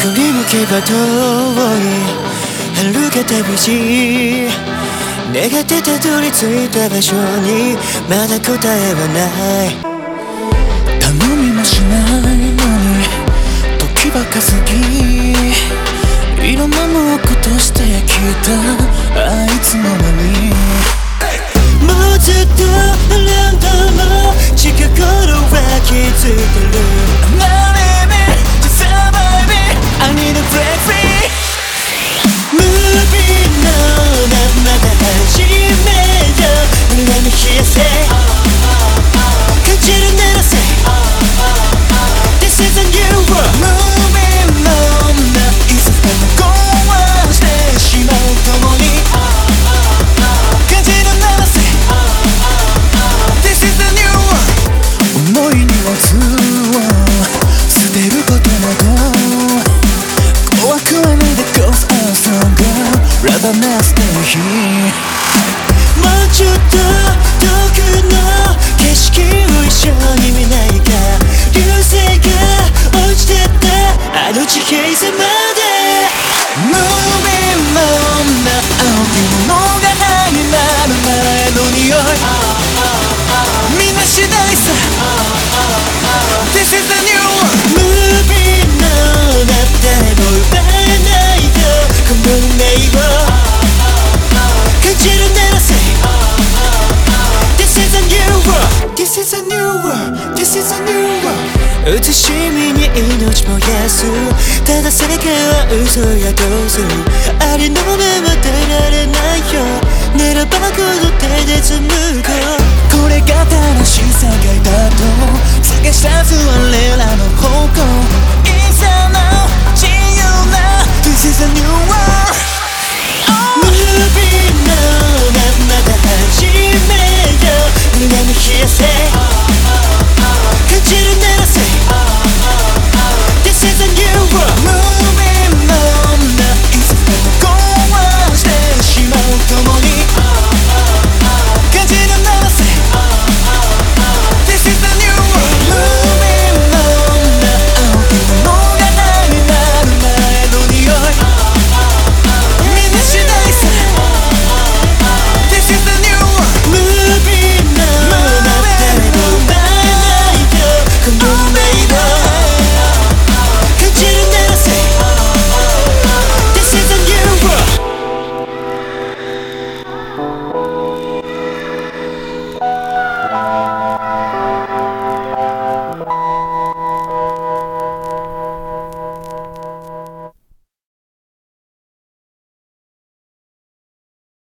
振り向けば遠い遥か旅路願ってたどり着いた場所にまだ答えはない。頼みもしないのに時ばか過ぎ。いろんなものことしてきた。あいつの間に。もうずっと何度も近頃は気づいてる。もうちょっと遠くの景色を一緒に見ないか。流星が落ちてったあの地平線まで。Moving on な青きものが始まる前の匂い。みんな次第さ。慈しみに命燃やす。ただ世界は嘘やどうするありのまま出られない。